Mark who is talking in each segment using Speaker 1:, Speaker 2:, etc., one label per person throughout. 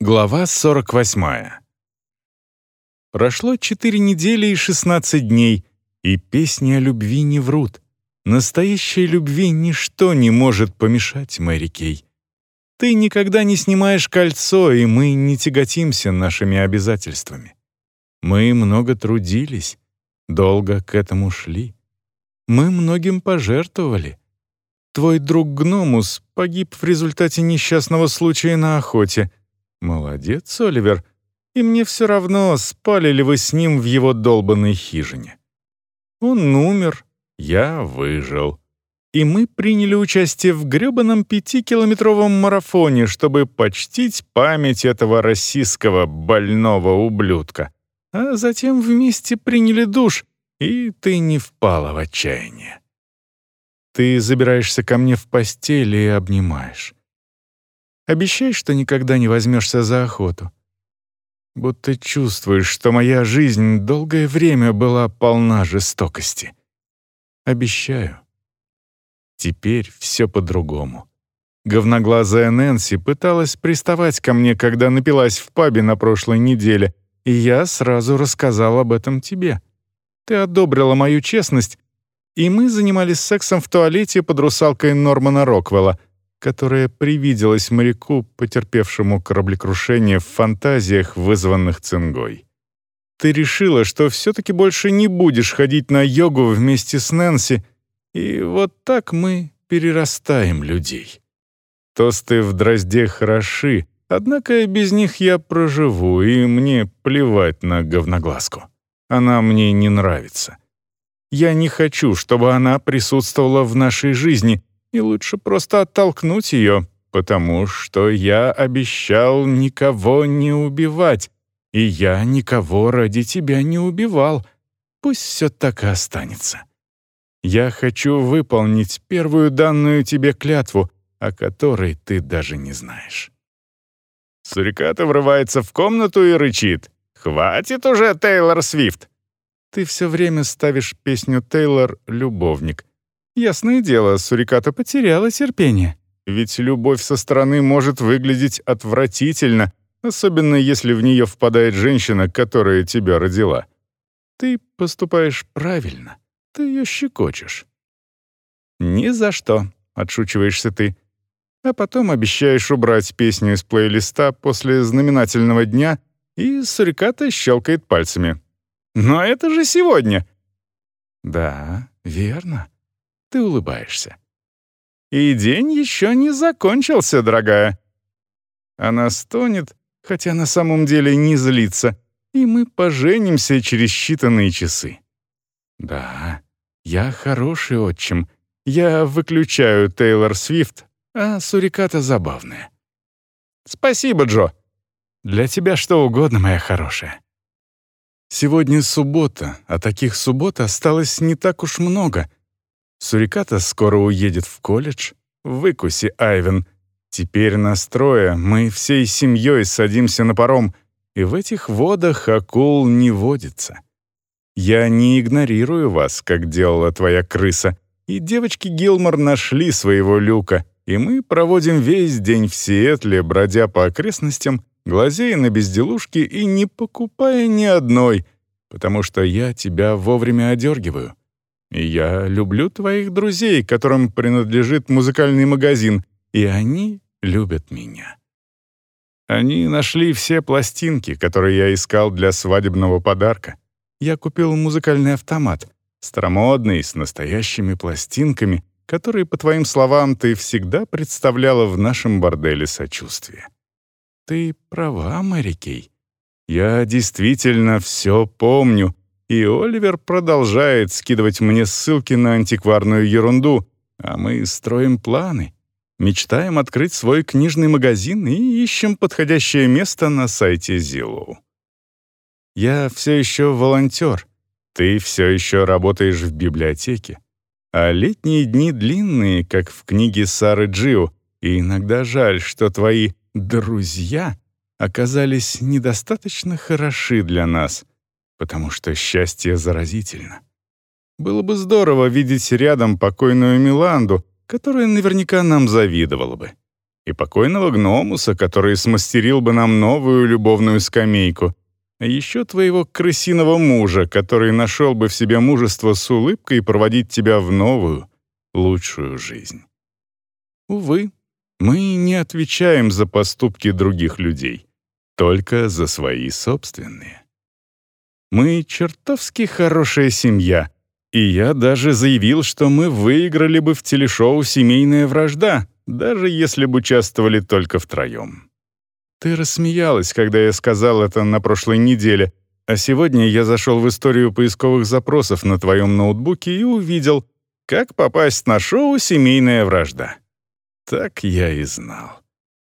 Speaker 1: Глава 48. Прошло четыре недели и 16 дней, и песни о любви не врут. Настоящей любви ничто не может помешать, Мэри Кей. Ты никогда не снимаешь кольцо, и мы не тяготимся нашими обязательствами. Мы много трудились, долго к этому шли. Мы многим пожертвовали. Твой друг Гномус погиб в результате несчастного случая на охоте — «Молодец, Оливер. И мне все равно, спали ли вы с ним в его долбанной хижине. Он умер, я выжил. И мы приняли участие в грёбаном пятикилометровом марафоне, чтобы почтить память этого российского больного ублюдка. А затем вместе приняли душ, и ты не впала в отчаяние. Ты забираешься ко мне в постель и обнимаешь. Обещай, что никогда не возьмешься за охоту. Будто чувствуешь, что моя жизнь долгое время была полна жестокости. Обещаю. Теперь все по-другому. Говноглазая Нэнси пыталась приставать ко мне, когда напилась в пабе на прошлой неделе, и я сразу рассказал об этом тебе. Ты одобрила мою честность, и мы занимались сексом в туалете под русалкой Нормана Роквелла — которая привиделась моряку, потерпевшему кораблекрушение в фантазиях, вызванных цингой. Ты решила, что все-таки больше не будешь ходить на йогу вместе с Нэнси, и вот так мы перерастаем людей. Тосты в дрозде хороши, однако без них я проживу, и мне плевать на говноглазку. Она мне не нравится. Я не хочу, чтобы она присутствовала в нашей жизни, и лучше просто оттолкнуть ее, потому что я обещал никого не убивать, и я никого ради тебя не убивал. Пусть все так и останется. Я хочу выполнить первую данную тебе клятву, о которой ты даже не знаешь». Суриката врывается в комнату и рычит. «Хватит уже, Тейлор Свифт!» Ты все время ставишь песню «Тейлор» «Любовник», Ясное дело, Суриката потеряла терпение. Ведь любовь со стороны может выглядеть отвратительно, особенно если в нее впадает женщина, которая тебя родила. Ты поступаешь правильно. Ты ее щекочешь. «Ни за что», — отшучиваешься ты. А потом обещаешь убрать песню из плейлиста после знаменательного дня, и Суриката щелкает пальцами. «Но это же сегодня!» «Да, верно», ты улыбаешься. «И день еще не закончился, дорогая». Она стонет, хотя на самом деле не злится, и мы поженимся через считанные часы. Да, я хороший отчим. Я выключаю Тейлор Свифт, а суриката забавная. Спасибо, Джо. Для тебя что угодно, моя хорошая. Сегодня суббота, а таких суббот осталось не так уж много — Суриката скоро уедет в колледж. Выкуси, Айвен. Теперь настроя мы всей семьей садимся на паром, и в этих водах акул не водится. Я не игнорирую вас, как делала твоя крыса, и девочки Гилмор нашли своего люка, и мы проводим весь день в Сиэтле, бродя по окрестностям, глазея на безделушки и не покупая ни одной, потому что я тебя вовремя одергиваю. Я люблю твоих друзей, которым принадлежит музыкальный магазин, и они любят меня. Они нашли все пластинки, которые я искал для свадебного подарка. Я купил музыкальный автомат, старомодный, с настоящими пластинками, которые, по твоим словам, ты всегда представляла в нашем борделе сочувствия. Ты права, Мэри Кей. Я действительно все помню, и Оливер продолжает скидывать мне ссылки на антикварную ерунду, а мы строим планы. Мечтаем открыть свой книжный магазин и ищем подходящее место на сайте Zillow. Я все еще волонтер. Ты все еще работаешь в библиотеке. А летние дни длинные, как в книге Сары Джио, и иногда жаль, что твои «друзья» оказались недостаточно хороши для нас — потому что счастье заразительно. Было бы здорово видеть рядом покойную Миланду, которая наверняка нам завидовала бы. и покойного гномуса, который смастерил бы нам новую любовную скамейку, а еще твоего крысиного мужа, который нашел бы в себе мужество с улыбкой проводить тебя в новую, лучшую жизнь. Увы, мы не отвечаем за поступки других людей, только за свои собственные. Мы чертовски хорошая семья, и я даже заявил, что мы выиграли бы в телешоу «Семейная вражда», даже если бы участвовали только втроем. Ты рассмеялась, когда я сказал это на прошлой неделе, а сегодня я зашел в историю поисковых запросов на твоем ноутбуке и увидел, как попасть на шоу «Семейная вражда». Так я и знал.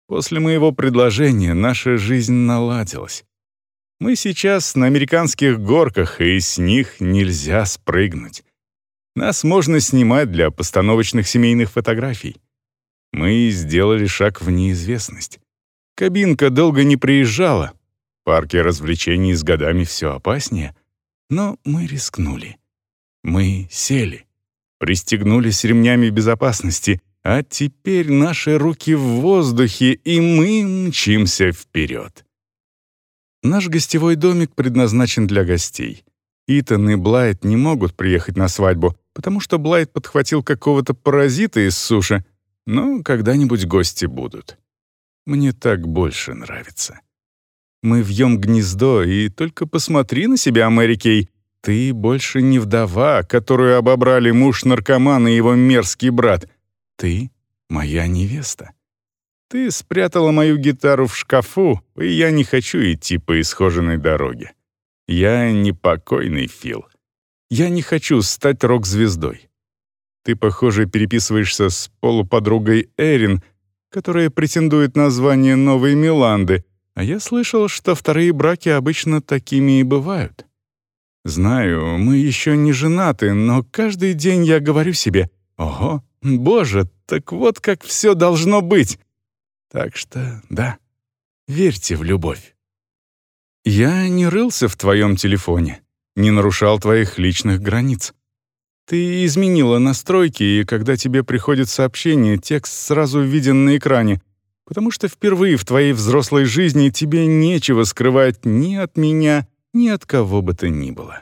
Speaker 1: После моего предложения наша жизнь наладилась. Мы сейчас на американских горках, и с них нельзя спрыгнуть. Нас можно снимать для постановочных семейных фотографий. Мы сделали шаг в неизвестность. Кабинка долго не приезжала. Парки развлечений с годами все опаснее. Но мы рискнули. Мы сели. Пристегнулись ремнями безопасности, а теперь наши руки в воздухе, и мы мчимся вперед. Наш гостевой домик предназначен для гостей. Итан и Блайт не могут приехать на свадьбу, потому что Блайт подхватил какого-то паразита из суши, но когда-нибудь гости будут. Мне так больше нравится. Мы вьем гнездо, и только посмотри на себя, Мэри Кей. Ты больше не вдова, которую обобрали муж-наркоман и его мерзкий брат. Ты — моя невеста. Ты спрятала мою гитару в шкафу, и я не хочу идти по исхоженной дороге. Я непокойный Фил. Я не хочу стать рок-звездой. Ты, похоже, переписываешься с полуподругой Эрин, которая претендует на звание новой Миланды, а я слышал, что вторые браки обычно такими и бывают. Знаю, мы еще не женаты, но каждый день я говорю себе, «Ого, боже, так вот как все должно быть!» Так что да, верьте в любовь. Я не рылся в твоем телефоне, не нарушал твоих личных границ. Ты изменила настройки, и когда тебе приходит сообщение, текст сразу виден на экране, потому что впервые в твоей взрослой жизни тебе нечего скрывать ни от меня, ни от кого бы то ни было.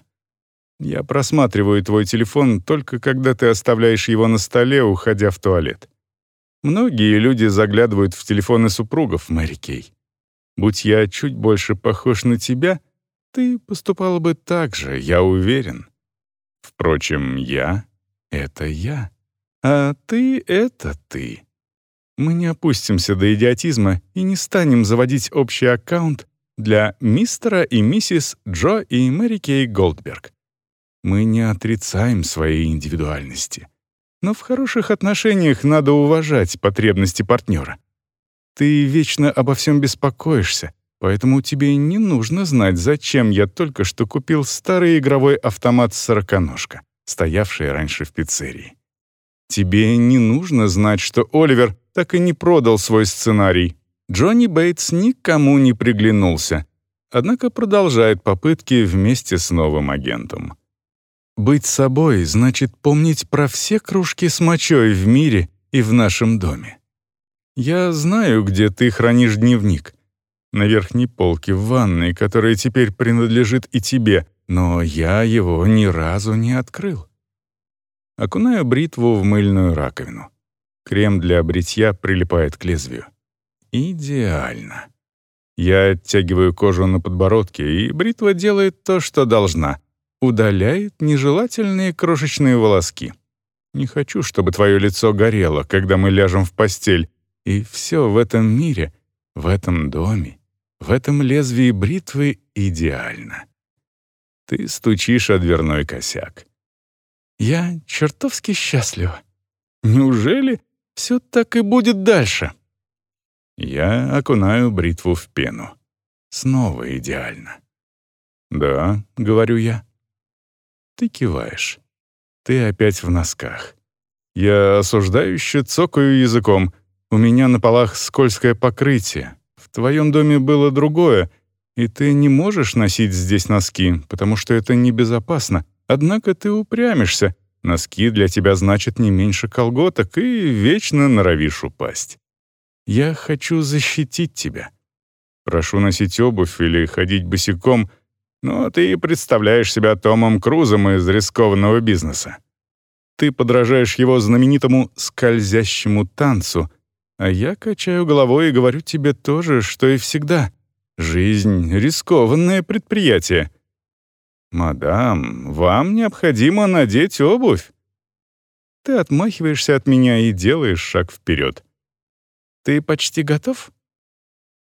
Speaker 1: Я просматриваю твой телефон только когда ты оставляешь его на столе, уходя в туалет. Многие люди заглядывают в телефоны супругов, Мэри Кей. Будь я чуть больше похож на тебя, ты поступала бы так же, я уверен. Впрочем, я — это я, а ты — это ты. Мы не опустимся до идиотизма и не станем заводить общий аккаунт для мистера и миссис Джо и Мэри Кей Голдберг. Мы не отрицаем своей индивидуальности. Но в хороших отношениях надо уважать потребности партнера. Ты вечно обо всем беспокоишься, поэтому тебе не нужно знать, зачем я только что купил старый игровой автомат «Сороконожка», стоявший раньше в пиццерии. Тебе не нужно знать, что Оливер так и не продал свой сценарий. Джонни Бейтс никому не приглянулся, однако продолжает попытки вместе с новым агентом. Быть собой значит помнить про все кружки с мочой в мире и в нашем доме. Я знаю, где ты хранишь дневник. На верхней полке в ванной, которая теперь принадлежит и тебе, но я его ни разу не открыл. Окунаю бритву в мыльную раковину. Крем для бритья прилипает к лезвию. Идеально. Я оттягиваю кожу на подбородке, и бритва делает то, что должна — удаляет нежелательные крошечные волоски. Не хочу, чтобы твое лицо горело, когда мы ляжем в постель, и все в этом мире, в этом доме, в этом лезвии бритвы идеально. Ты стучишь о дверной косяк. Я чертовски счастлива. Неужели все так и будет дальше? Я окунаю бритву в пену. Снова идеально. «Да», — говорю я. Ты киваешь. Ты опять в носках. Я осуждающе цокаю языком. У меня на полах скользкое покрытие. В твоем доме было другое, и ты не можешь носить здесь носки, потому что это небезопасно. Однако ты упрямишься. Носки для тебя значат не меньше колготок, и вечно норовишь упасть. Я хочу защитить тебя. Прошу носить обувь или ходить босиком, но ты представляешь себя Томом Крузом из рискованного бизнеса. Ты подражаешь его знаменитому «скользящему танцу», а я качаю головой и говорю тебе то же, что и всегда. Жизнь — рискованное предприятие. «Мадам, вам необходимо надеть обувь». Ты отмахиваешься от меня и делаешь шаг вперед. Ты почти готов?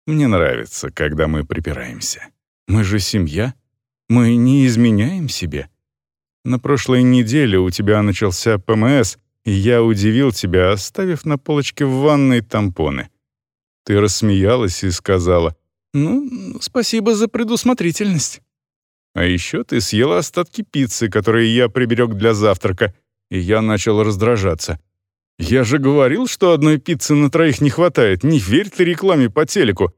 Speaker 1: Мне нравится, когда мы припираемся. Мы же семья. Мы не изменяем себе. На прошлой неделе у тебя начался ПМС, и я удивил тебя, оставив на полочке в ванной тампоны. Ты рассмеялась и сказала, «Ну, спасибо за предусмотрительность». А еще ты съела остатки пиццы, которые я приберег для завтрака, и я начал раздражаться. Я же говорил, что одной пиццы на троих не хватает, не верь ты рекламе по телеку.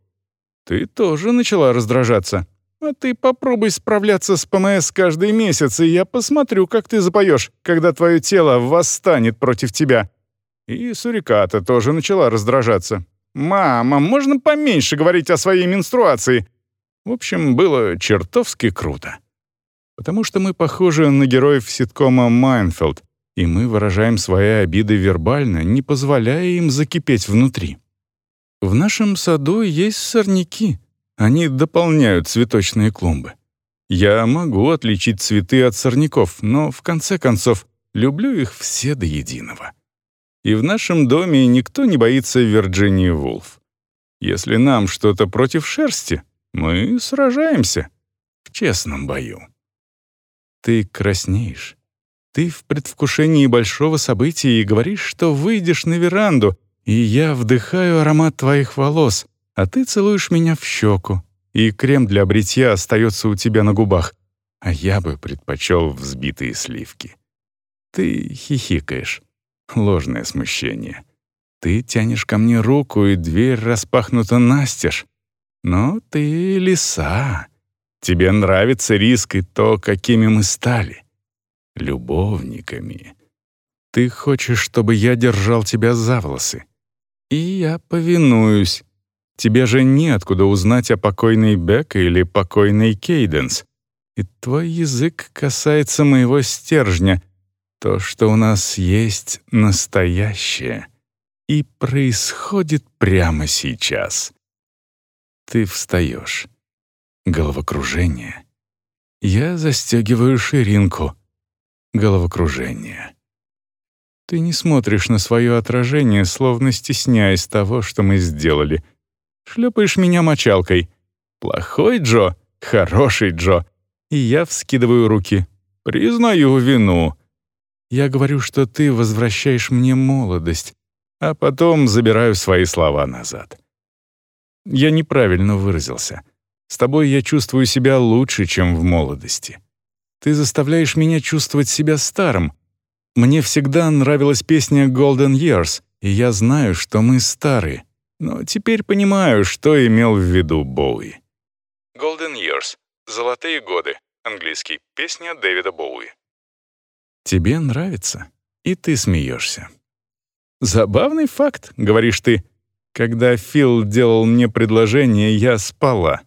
Speaker 1: Ты тоже начала раздражаться. А ты попробуй справляться с ПМС каждый месяц, и я посмотрю, как ты запоешь, когда твое тело восстанет против тебя. И Суриката тоже начала раздражаться. «Мама, можно поменьше говорить о своей менструации?» В общем, было чертовски круто. Потому что мы похожи на героев ситкома «Майнфилд», и мы выражаем свои обиды вербально, не позволяя им закипеть внутри. В нашем саду есть сорняки. Они дополняют цветочные клумбы. Я могу отличить цветы от сорняков, но, в конце концов, люблю их все до единого. И в нашем доме никто не боится Вирджинии Вулф. Если нам что-то против шерсти, мы сражаемся в честном бою. Ты краснеешь. Ты в предвкушении большого события и говоришь, что выйдешь на веранду, и я вдыхаю аромат твоих волос, а ты целуешь меня в щеку, и крем для бритья остается у тебя на губах, а я бы предпочел взбитые сливки. Ты хихикаешь. Ложное смущение. Ты тянешь ко мне руку, и дверь распахнута настежь. Но ты лиса. Тебе нравится риск и то, какими мы стали. Любовниками. Ты хочешь, чтобы я держал тебя за волосы. И я повинуюсь. Тебе же неоткуда узнать о покойной Бек или покойной Кейденс. И твой язык касается моего стержня, то, что у нас есть настоящее, и происходит прямо сейчас. Ты встаешь. Головокружение. Я застегиваю ширинку. Головокружение. Ты не смотришь на свое отражение, словно стесняясь того, что мы сделали. Шлепаешь меня мочалкой. Плохой Джо, хороший Джо. И я вскидываю руки. Признаю вину. Я говорю, что ты возвращаешь мне молодость, а потом забираю свои слова назад. Я неправильно выразился. С тобой я чувствую себя лучше, чем в молодости. Ты заставляешь меня чувствовать себя старым. Мне всегда нравилась песня Golden Years, и я знаю, что мы старые. Но теперь понимаю, что имел в виду Боуи. Golden Years — «Золотые годы», английский, песня Дэвида Боуи. Тебе нравится, и ты смеешься. Забавный факт, говоришь ты. Когда Фил делал мне предложение, я спала.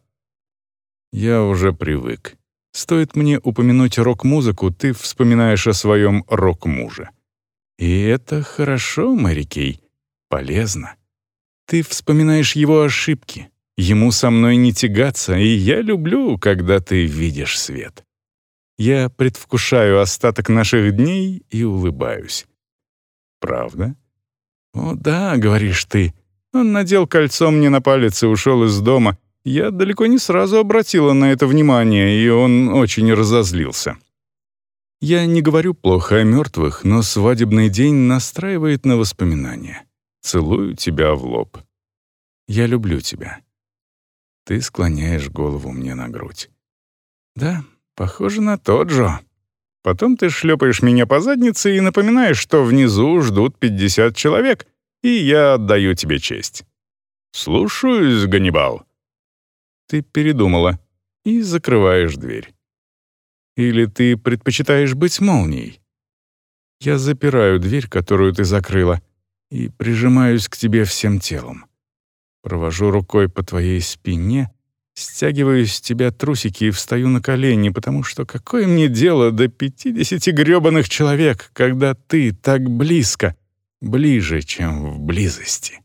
Speaker 1: Я уже привык. Стоит мне упомянуть рок-музыку, ты вспоминаешь о своем рок-муже. И это хорошо, Мэри Кей, полезно. Ты вспоминаешь его ошибки. Ему со мной не тягаться, и я люблю, когда ты видишь свет. Я предвкушаю остаток наших дней и улыбаюсь. Правда? «О, да», — говоришь ты. Он надел кольцо мне на палец и ушел из дома. Я далеко не сразу обратила на это внимание, и он очень разозлился. Я не говорю плохо о мертвых, но свадебный день настраивает на воспоминания. Целую тебя в лоб. Я люблю тебя. Ты склоняешь голову мне на грудь. Да, похоже на то, Джо. Потом ты шлепаешь меня по заднице и напоминаешь, что внизу ждут 50 человек, и я отдаю тебе честь. Слушаюсь, Ганнибал. Ты передумала и закрываешь дверь. Или ты предпочитаешь быть молнией? Я запираю дверь, которую ты закрыла, и прижимаюсь к тебе всем телом. Провожу рукой по твоей спине, стягиваю с тебя трусики и встаю на колени, потому что какое мне дело до пятидесяти грёбаных человек, когда ты так близко, ближе, чем в близости.